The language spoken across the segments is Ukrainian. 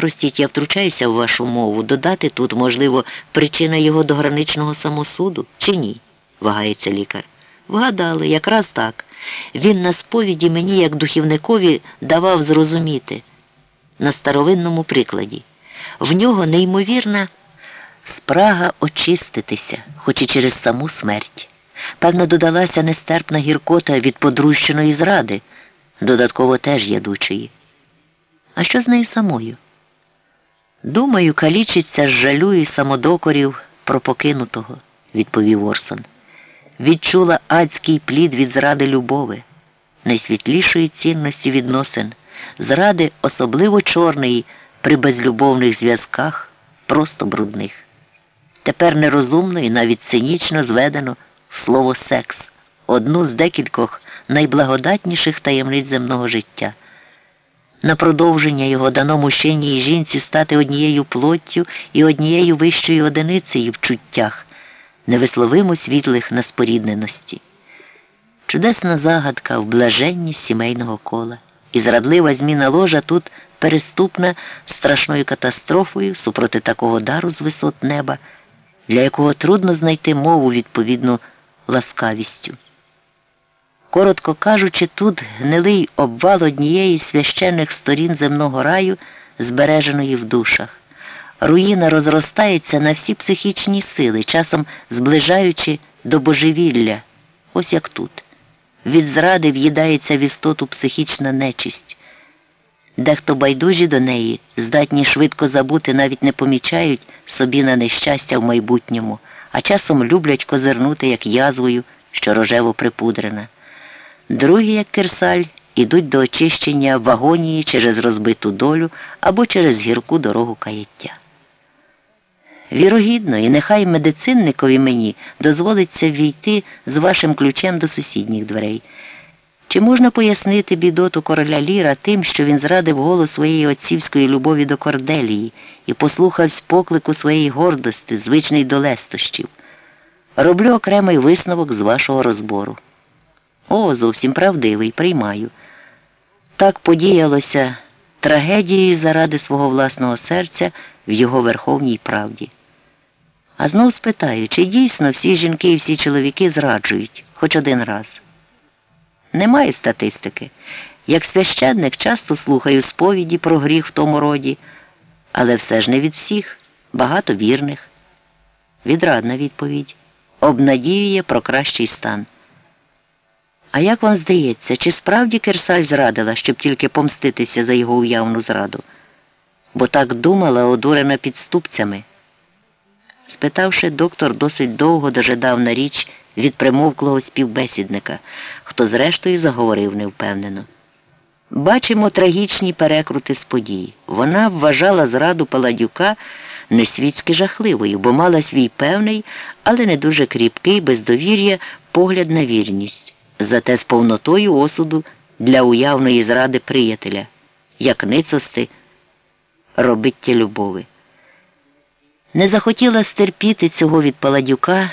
Простіть, я втручаюся в вашу мову. Додати тут, можливо, причина його дограничного самосуду чи ні? вагається лікар. Вгадали, якраз так. Він на сповіді мені, як духівникові, давав зрозуміти на старовинному прикладі. В нього неймовірна спрага очиститися, хоч і через саму смерть. Певно, додалася нестерпна гіркота від подрущеної зради, додатково теж ядучої. А що з нею самою? Думаю, калічиться з жалю і самодокорів про покинутого, відповів Орсон. Відчула адський плід від зради любови, найсвітлішої цінності відносин, зради особливо чорної при безлюбовних зв'язках, просто брудних. Тепер нерозумно і навіть цинічно зведено в слово секс, одну з декількох найблагодатніших таємниць земного життя. На продовження його дано мужчині і жінці стати однією плоттю і однією вищою одиницею в чуттях, невисловимо світлих на спорідненості. Чудесна загадка в блаженність сімейного кола і зрадлива зміна ложа тут переступна страшною катастрофою супроти такого дару з висот неба, для якого трудно знайти мову відповідну ласкавістю. Коротко кажучи, тут гнилий обвал однієї з священних сторін земного раю, збереженої в душах. Руїна розростається на всі психічні сили, часом зближаючи до божевілля, ось як тут. Від зради в'їдається в істоту психічна нечисть. Дехто байдужі до неї, здатні швидко забути, навіть не помічають собі на нещастя в майбутньому, а часом люблять козирнути, як язвою, що рожево припудрена. Другі, як Кирсаль, ідуть до очищення в агонії через розбиту долю або через гірку дорогу каяття. Вірогідно, і нехай медицинникові мені дозволиться війти з вашим ключем до сусідніх дверей. Чи можна пояснити бідоту короля Ліра тим, що він зрадив голос своєї отцівської любові до Корделії і послухавсь поклику своєї гордості, звичний до лестощів? Роблю окремий висновок з вашого розбору. О, зовсім правдивий, приймаю. Так подіялося трагедії заради свого власного серця в його верховній правді. А знов спитаю, чи дійсно всі жінки і всі чоловіки зраджують хоч один раз? Немає статистики. Як священник часто слухаю сповіді про гріх в тому роді, але все ж не від всіх, багато вірних. Відрадна відповідь. Обнадіює про кращий стан. А як вам здається, чи справді Керсаль зрадила, щоб тільки помститися за його уявну зраду? Бо так думала, одурена підступцями. Спитавши, доктор досить довго дожидав на річ від примовклого співбесідника, хто зрештою заговорив невпевнено. Бачимо трагічні перекрути з подій. Вона вважала зраду Паладюка несвітськи жахливою, бо мала свій певний, але не дуже кріпкий, без довір'я погляд на вірність, зате з повнотою осуду для уявної зради приятеля, як ницости робиття любови. Не захотіла стерпіти цього від Паладюка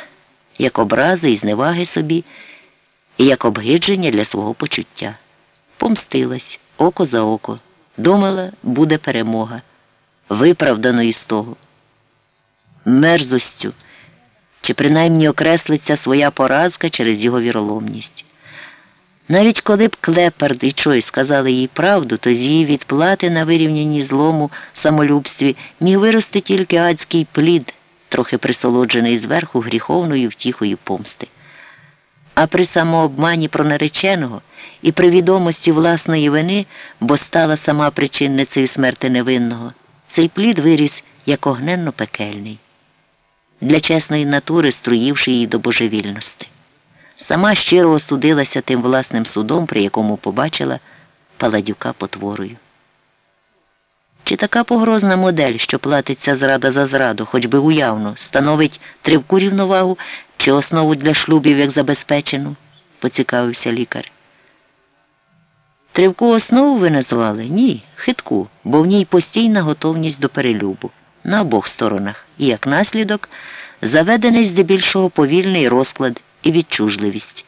як образи і зневаги собі, і як обгидження для свого почуття. Помстилась око за око. Думала, буде перемога, виправданою з того. Мерзостю, чи принаймні окреслиться своя поразка через його віроломність. Навіть коли б Клепард і Чой сказали їй правду, то з її відплати на вирівнянні злому самолюбстві міг вирости тільки адський плід, трохи присолоджений зверху гріховною втіхою помсти. А при самообмані про нареченого і при відомості власної вини, бо стала сама причинницею смерти невинного, цей плід виріс як огненно пекельний, для чесної натури струївши її до божевільності. Сама щиро осудилася тим власним судом, при якому побачила паладюка потворою. Чи така погрозна модель, що платиться зрада за зраду, хоч би уявно, становить тривку рівновагу чи основу для шлюбів як забезпечену? поцікавився лікар. Тривку основу ви назвали? Ні, хитку, бо в ній постійна готовність до перелюбу на обох сторонах і як наслідок заведений здебільшого повільний розклад і відчужливість.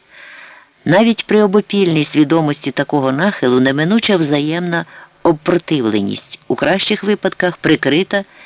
Навіть при обопільній свідомості такого нахилу неминуча взаємна обпротивленість, у кращих випадках прикрита